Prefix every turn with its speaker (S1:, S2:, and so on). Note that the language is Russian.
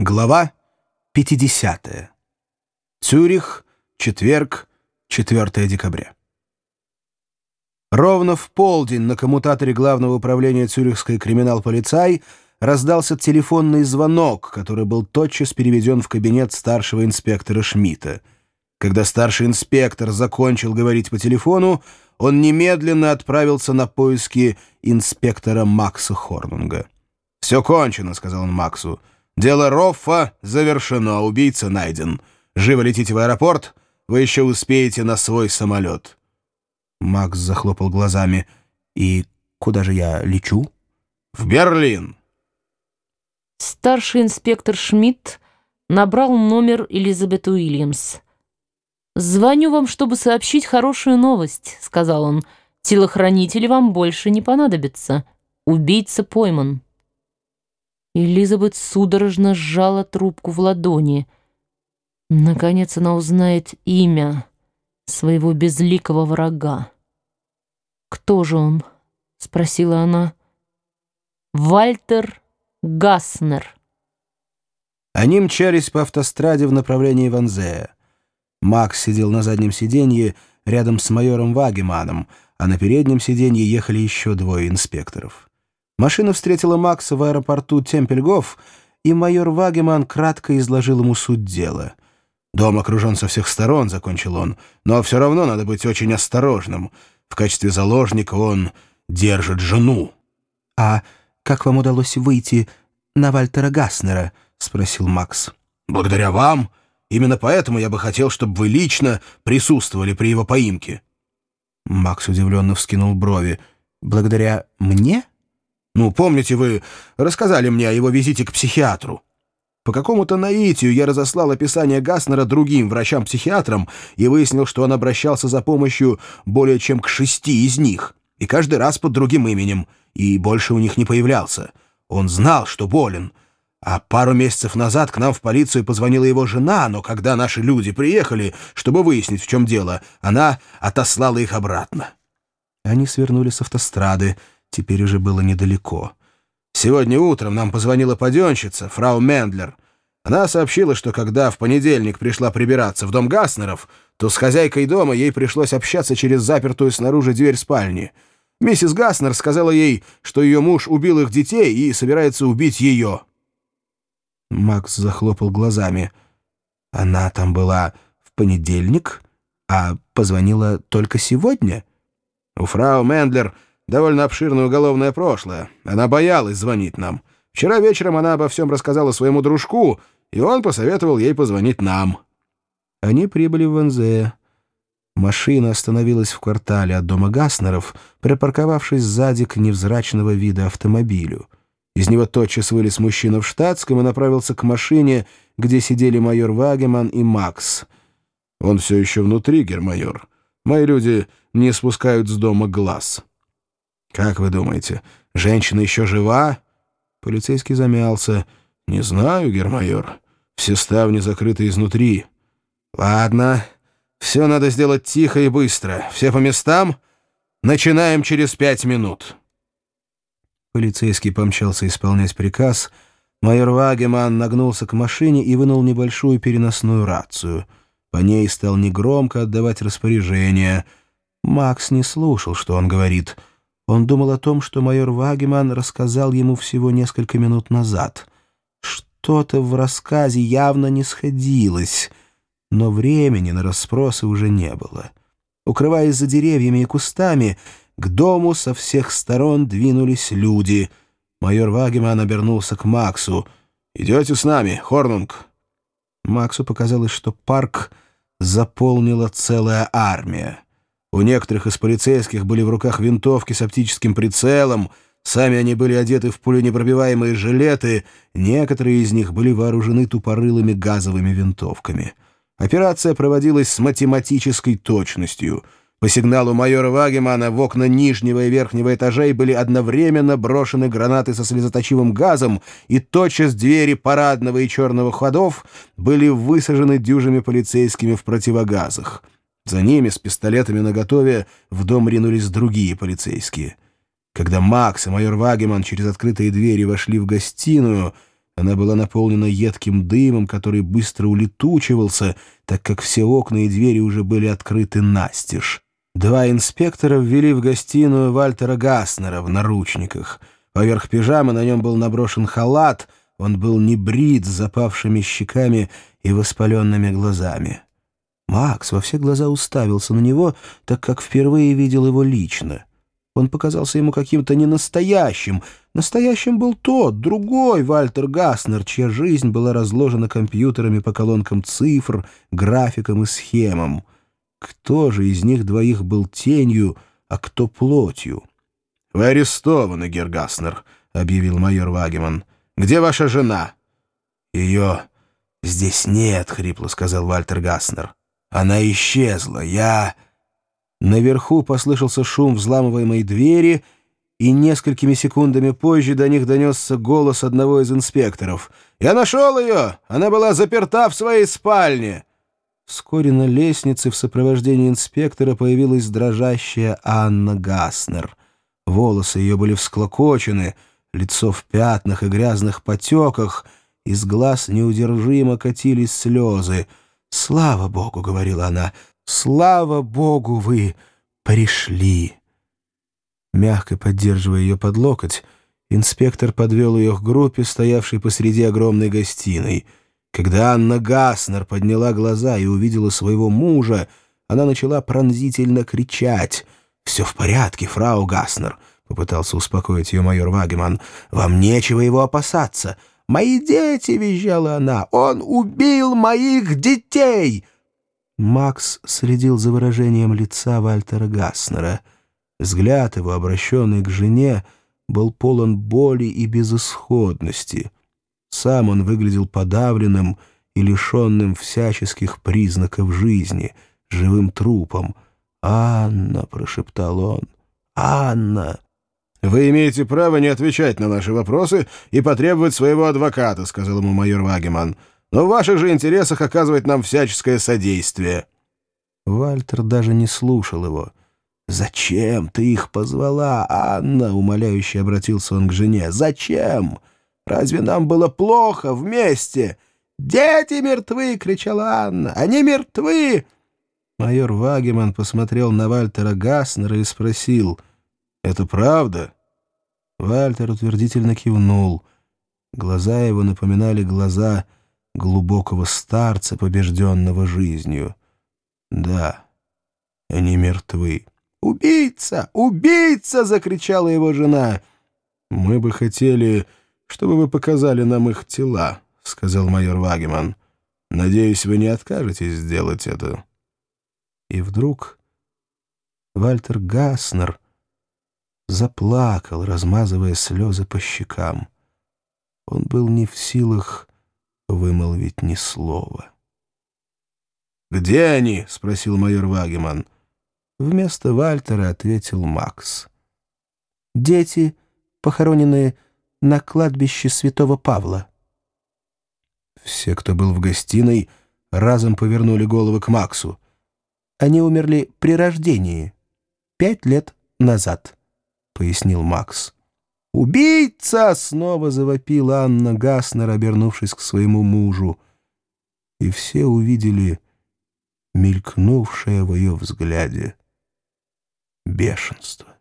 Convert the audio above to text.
S1: Глава 50. Цюрих, четверг, 4 декабря. Ровно в полдень на коммутаторе Главного управления Цюрихской криминал-полицай раздался телефонный звонок, который был тотчас переведен в кабинет старшего инспектора Шмидта. Когда старший инспектор закончил говорить по телефону, он немедленно отправился на поиски инспектора Макса Хорнунга. «Все кончено», — сказал он Максу. Дело Роффа завершено, убийца найден. Живо летите в аэропорт, вы еще успеете на свой самолет. Макс захлопал глазами. «И куда же я лечу?» «В Берлин!»
S2: Старший инспектор Шмидт набрал номер Элизабет Уильямс. «Звоню вам, чтобы сообщить хорошую новость», — сказал он. «Телохранители вам больше не понадобятся. Убийца пойман». Элизабет судорожно сжала трубку в ладони. Наконец она узнает имя своего безликого врага. «Кто же он?» — спросила она. «Вальтер Гаснер».
S1: Они мчались по автостраде в направлении Ванзея. Макс сидел на заднем сиденье рядом с майором Вагеманом, а на переднем сиденье ехали еще двое инспекторов. Машина встретила Макса в аэропорту Темпельгоф, и майор Вагеман кратко изложил ему суть дела. «Дом окружен со всех сторон», — закончил он, — «но все равно надо быть очень осторожным. В качестве заложника он держит жену». «А как вам удалось выйти на Вальтера Гаснера?» — спросил Макс. «Благодаря вам. Именно поэтому я бы хотел, чтобы вы лично присутствовали при его поимке». Макс удивленно вскинул брови. «Благодаря мне?» Ну, помните, вы рассказали мне о его визите к психиатру? По какому-то наитию я разослал описание Гаснера другим врачам-психиатрам и выяснил, что он обращался за помощью более чем к шести из них, и каждый раз под другим именем, и больше у них не появлялся. Он знал, что болен. А пару месяцев назад к нам в полицию позвонила его жена, но когда наши люди приехали, чтобы выяснить, в чем дело, она отослала их обратно. Они свернули с автострады, Теперь уже было недалеко. Сегодня утром нам позвонила паденщица, фрау Мендлер. Она сообщила, что когда в понедельник пришла прибираться в дом Гаснеров, то с хозяйкой дома ей пришлось общаться через запертую снаружи дверь спальни. Миссис Гаснер сказала ей, что ее муж убил их детей и собирается убить ее. Макс захлопал глазами. Она там была в понедельник, а позвонила только сегодня? У фрау Мендлер довольно обширное уголовное прошлое. Она боялась звонить нам. Вчера вечером она обо всем рассказала своему дружку, и он посоветовал ей позвонить нам. Они прибыли в Вензе. Машина остановилась в квартале от дома Гаснеров, припарковавшись сзади к невзрачного вида автомобилю. Из него тотчас вылез мужчина в штатском и направился к машине, где сидели майор Вагеман и Макс. «Он все еще внутри, гермайор. Мои люди не спускают с дома глаз». «Как вы думаете, женщина еще жива?» Полицейский замялся. «Не знаю, гермайор. Все ставни закрыты изнутри». «Ладно, все надо сделать тихо и быстро. Все по местам? Начинаем через пять минут». Полицейский помчался исполнять приказ. Майор Вагеман нагнулся к машине и вынул небольшую переносную рацию. По ней стал негромко отдавать распоряжение. Макс не слушал, что он говорит — он думал о том, что майор Вагеман рассказал ему всего несколько минут назад. Что-то в рассказе явно не сходилось, но времени на расспросы уже не было. Укрываясь за деревьями и кустами, к дому со всех сторон двинулись люди. Майор Вагеман обернулся к Максу. «Идете с нами, Хорнунг?» Максу показалось, что парк заполнила целая армия. У некоторых из полицейских были в руках винтовки с оптическим прицелом, сами они были одеты в пуленепробиваемые жилеты, некоторые из них были вооружены тупорылыми газовыми винтовками. Операция проводилась с математической точностью. По сигналу майора Вагемана в окна нижнего и верхнего этажей были одновременно брошены гранаты со слезоточивым газом, и тотчас двери парадного и черного ходов были высажены дюжими полицейскими в противогазах. За ними с пистолетами наготове в дом ринулись другие полицейские. Когда Макс и майор Вагеман через открытые двери вошли в гостиную, Она была наполнена едким дымом, который быстро улетучивался, так как все окна и двери уже были открыты настежь. Два инспектора ввели в гостиную Вальтера Гаснера в наручниках. Поверх пижамы на нем был наброшен халат, он был небрит с запавшими щеками и воспаленными глазами. Макс во все глаза уставился на него, так как впервые видел его лично. Он показался ему каким-то ненастоящим. Настоящим был тот, другой Вальтер Гаснер, чья жизнь была разложена компьютерами по колонкам цифр, графикам и схемам. Кто же из них двоих был тенью, а кто плотью? — Вы арестованы, Гергаснер, — объявил майор Вагеман. — Где ваша жена? — Ее здесь нет, — хрипло сказал Вальтер Гаснер. — Она исчезла. Я... Наверху послышался шум взламываемой двери, и несколькими секундами позже до них донесся голос одного из инспекторов. «Я нашел ее! Она была заперта в своей спальне!» Вскоре на лестнице в сопровождении инспектора появилась дрожащая Анна Гаснер. Волосы ее были всклокочены, лицо в пятнах и грязных потеках, из глаз неудержимо катились слезы. «Слава Богу!» — говорила она. «Слава Богу, вы пришли!» Мягко поддерживая ее под локоть, инспектор подвел ее к группе, стоявшей посреди огромной гостиной — когда Анна Гаснер подняла глаза и увидела своего мужа, она начала пронзительно кричать. «Все в порядке, фрау Гаснер», — попытался успокоить ее майор Вагеман. «Вам нечего его опасаться. Мои дети!» — визжала она. «Он убил моих детей!» Макс следил за выражением лица Вальтера Гаснера. Взгляд его, обращенный к жене, был полон боли и безысходности — сам он выглядел подавленным и лишенным всяческих признаков жизни, живым трупом. «Анна!» — прошептал он. «Анна!» «Вы имеете право не отвечать на наши вопросы и потребовать своего адвоката», — сказал ему майор Вагеман. «Но в ваших же интересах оказывать нам всяческое содействие». Вальтер даже не слушал его. «Зачем ты их позвала, Анна?» — умоляюще обратился он к жене. «Зачем?» Разве нам было плохо вместе? «Дети мертвы!» — кричала Анна. «Они мертвы!» Майор Вагеман посмотрел на Вальтера Гаснера и спросил. «Это правда?» Вальтер утвердительно кивнул. Глаза его напоминали глаза глубокого старца, побежденного жизнью. «Да, они мертвы». «Убийца! Убийца!» — закричала его жена. «Мы бы хотели...» чтобы вы показали нам их тела», — сказал майор Вагеман. «Надеюсь, вы не откажетесь сделать это». И вдруг Вальтер Гаснер заплакал, размазывая слезы по щекам. Он был не в силах вымолвить ни слова. «Где они?» — спросил майор Вагеман. Вместо Вальтера ответил Макс. «Дети, похороненные на кладбище святого Павла. Все, кто был в гостиной, разом повернули головы к Максу. Они умерли при рождении, пять лет назад, — пояснил Макс. «Убийца!» — снова завопила Анна Гаснер, обернувшись к своему мужу. И все увидели мелькнувшее в ее взгляде бешенство.